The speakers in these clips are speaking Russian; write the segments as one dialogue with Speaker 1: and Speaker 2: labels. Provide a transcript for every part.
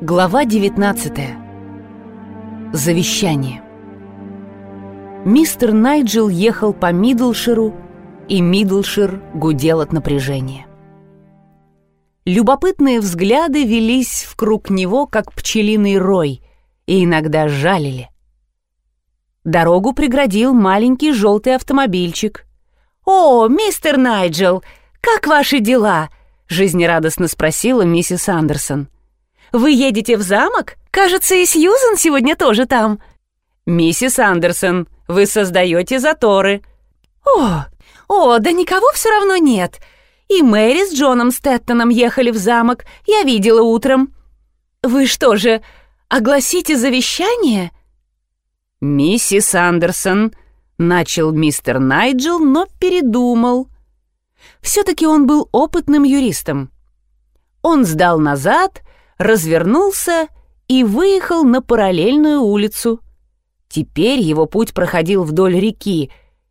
Speaker 1: Глава 19. Завещание. Мистер Найджел ехал по Мидлширу, и Мидлшир гудел от напряжения. Любопытные взгляды велись в него, как пчелиный рой, и иногда жалили. Дорогу преградил маленький желтый автомобильчик. «О, мистер Найджел, как ваши дела?» — жизнерадостно спросила миссис Андерсон. Вы едете в замок? Кажется, и Сьюзен сегодня тоже там». «Миссис Андерсон, вы создаете заторы». «О, о, да никого все равно нет. И Мэри с Джоном Стэттоном ехали в замок, я видела утром. Вы что же, огласите завещание?» «Миссис Андерсон», — начал мистер Найджел, но передумал. Все-таки он был опытным юристом. Он сдал назад развернулся и выехал на параллельную улицу. Теперь его путь проходил вдоль реки,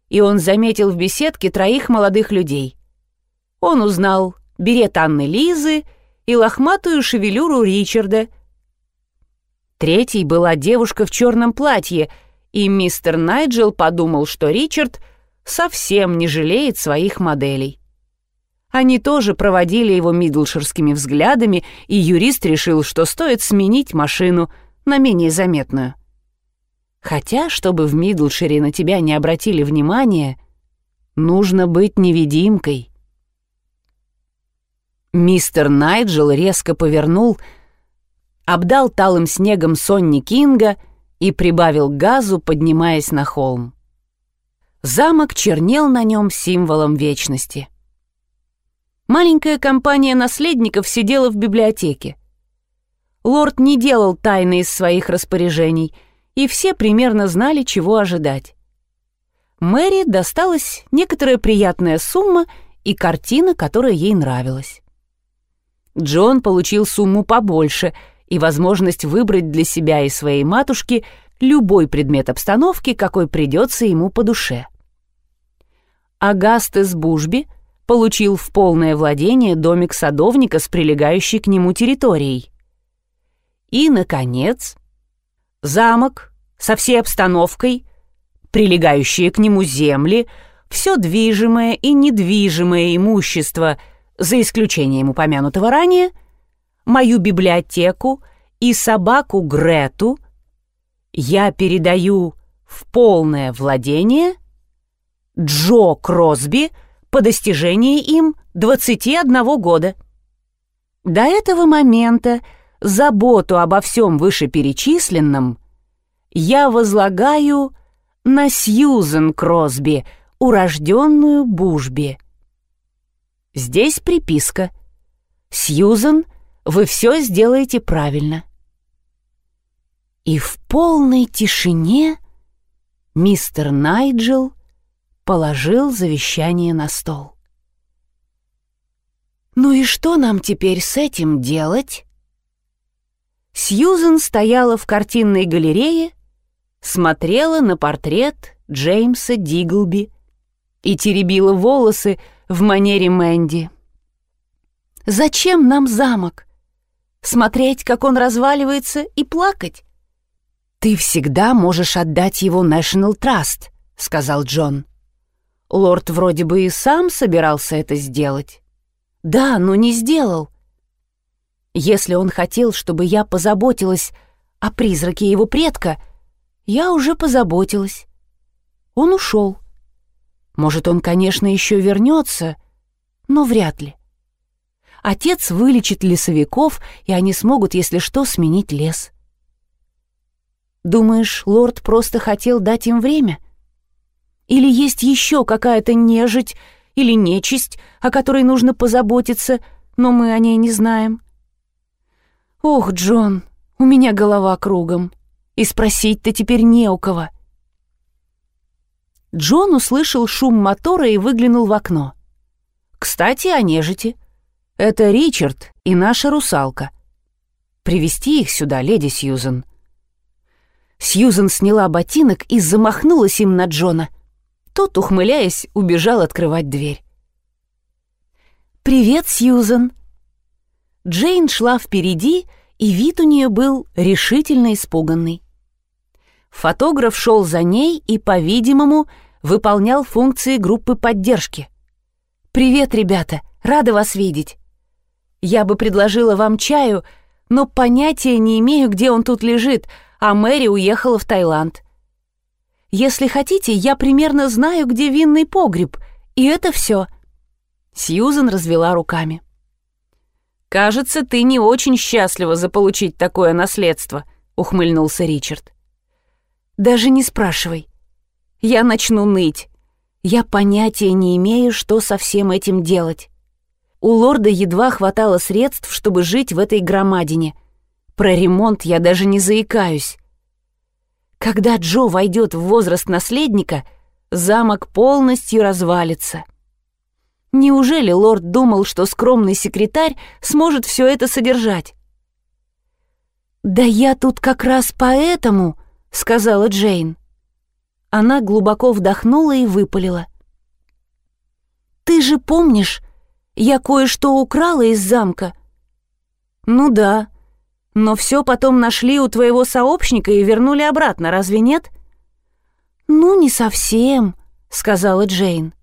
Speaker 1: и он заметил в беседке троих молодых людей. Он узнал берет Анны Лизы и лохматую шевелюру Ричарда. Третьей была девушка в черном платье, и мистер Найджел подумал, что Ричард совсем не жалеет своих моделей. Они тоже проводили его мидлширскими взглядами, и юрист решил, что стоит сменить машину на менее заметную. Хотя, чтобы в Мидлшире на тебя не обратили внимания, нужно быть невидимкой. Мистер Найджел резко повернул, обдал талым снегом Сонни Кинга и прибавил газу, поднимаясь на холм. Замок чернел на нем символом вечности — Маленькая компания наследников сидела в библиотеке. Лорд не делал тайны из своих распоряжений, и все примерно знали, чего ожидать. Мэри досталась некоторая приятная сумма и картина, которая ей нравилась. Джон получил сумму побольше и возможность выбрать для себя и своей матушки любой предмет обстановки, какой придется ему по душе. Агастес Бужби — получил в полное владение домик садовника с прилегающей к нему территорией. И, наконец, замок со всей обстановкой, прилегающие к нему земли, все движимое и недвижимое имущество, за исключением упомянутого ранее, мою библиотеку и собаку Грету я передаю в полное владение Джо Кросби — по достижении им 21 года. До этого момента заботу обо всем вышеперечисленном я возлагаю на Сьюзен Кросби, урожденную Бужби. Здесь приписка. Сьюзен, вы все сделаете правильно. И в полной тишине мистер Найджел положил завещание на стол. «Ну и что нам теперь с этим делать?» Сьюзен стояла в картинной галерее, смотрела на портрет Джеймса Диглби и теребила волосы в манере Мэнди. «Зачем нам замок? Смотреть, как он разваливается, и плакать?» «Ты всегда можешь отдать его National Trust», — сказал Джон. Лорд вроде бы и сам собирался это сделать. Да, но не сделал. Если он хотел, чтобы я позаботилась о призраке его предка, я уже позаботилась. Он ушел. Может, он, конечно, еще вернется, но вряд ли. Отец вылечит лесовиков, и они смогут, если что, сменить лес. Думаешь, лорд просто хотел дать им время? Или есть еще какая-то нежить или нечисть, о которой нужно позаботиться, но мы о ней не знаем? Ох, Джон, у меня голова кругом, и спросить-то теперь не у кого. Джон услышал шум мотора и выглянул в окно. «Кстати, о нежити. Это Ричард и наша русалка. Привести их сюда, леди Сьюзен». Сьюзен сняла ботинок и замахнулась им на Джона — тот, ухмыляясь, убежал открывать дверь. «Привет, Сьюзан!» Джейн шла впереди и вид у нее был решительно испуганный. Фотограф шел за ней и, по-видимому, выполнял функции группы поддержки. «Привет, ребята! Рада вас видеть! Я бы предложила вам чаю, но понятия не имею, где он тут лежит, а Мэри уехала в Таиланд. Если хотите, я примерно знаю, где винный погреб, и это все». Сьюзен развела руками. «Кажется, ты не очень счастлива заполучить такое наследство», — ухмыльнулся Ричард. «Даже не спрашивай. Я начну ныть. Я понятия не имею, что со всем этим делать. У лорда едва хватало средств, чтобы жить в этой громадине. Про ремонт я даже не заикаюсь. Когда Джо войдет в возраст наследника, замок полностью развалится. Неужели лорд думал, что скромный секретарь сможет все это содержать? «Да я тут как раз поэтому», — сказала Джейн. Она глубоко вдохнула и выпалила. «Ты же помнишь, я кое-что украла из замка?» «Ну да, но все потом нашли у твоего сообщника и вернули обратно, разве нет?» «Ну, не совсем», — сказала Джейн.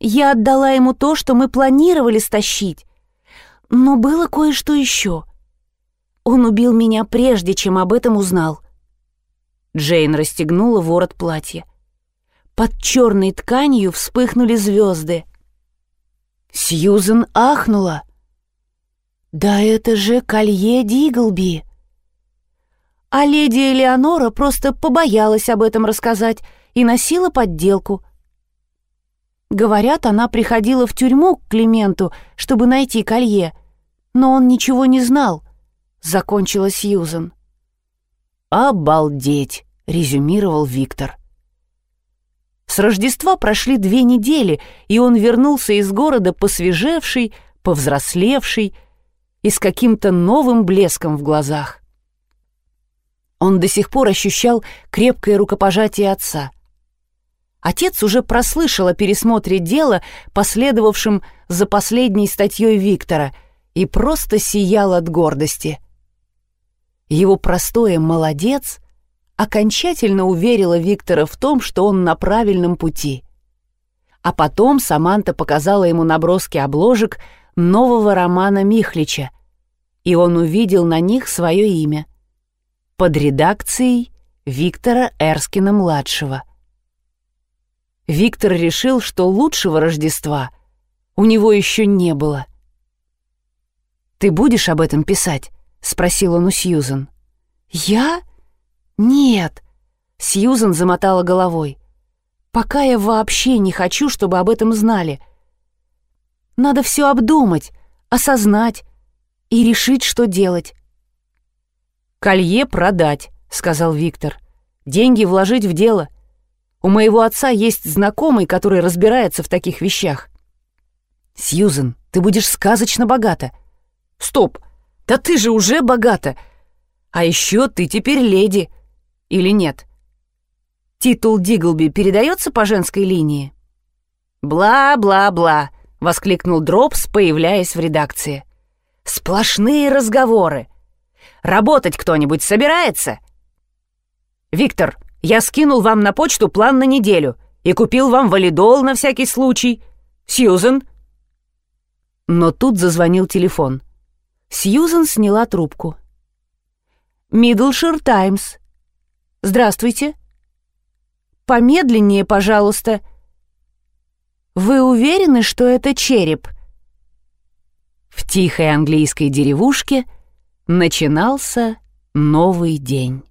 Speaker 1: Я отдала ему то, что мы планировали стащить. Но было кое-что еще. Он убил меня прежде, чем об этом узнал. Джейн расстегнула ворот платья. Под черной тканью вспыхнули звезды. Сьюзен ахнула. «Да это же колье Диглби!» А леди Элеонора просто побоялась об этом рассказать и носила подделку — Говорят, она приходила в тюрьму к Клименту, чтобы найти колье, но он ничего не знал, — закончила Сьюзен. «Обалдеть!» — резюмировал Виктор. С Рождества прошли две недели, и он вернулся из города посвежевший, повзрослевший и с каким-то новым блеском в глазах. Он до сих пор ощущал крепкое рукопожатие отца — Отец уже прослышал о пересмотре дела, последовавшем за последней статьей Виктора, и просто сиял от гордости. Его простое «молодец» окончательно уверило Виктора в том, что он на правильном пути. А потом Саманта показала ему наброски обложек нового романа Михлича, и он увидел на них свое имя под редакцией Виктора Эрскина-младшего. Виктор решил, что лучшего Рождества у него еще не было. «Ты будешь об этом писать?» — спросил он у Сьюзен. «Я? Нет!» — Сьюзен замотала головой. «Пока я вообще не хочу, чтобы об этом знали. Надо все обдумать, осознать и решить, что делать». «Колье продать», — сказал Виктор. «Деньги вложить в дело. У моего отца есть знакомый, который разбирается в таких вещах. Сьюзен, ты будешь сказочно богата. Стоп, да ты же уже богата. А еще ты теперь леди. Или нет? Титул Диглби передается по женской линии? Бла-бла-бла, воскликнул Дропс, появляясь в редакции. Сплошные разговоры. Работать кто-нибудь собирается? Виктор, я скинул вам на почту план на неделю и купил вам валидол на всякий случай. Сьюзен?» Но тут зазвонил телефон. Сьюзен сняла трубку. «Мидлшир Таймс. Здравствуйте. Помедленнее, пожалуйста. Вы уверены, что это череп?» В тихой английской деревушке начинался новый день.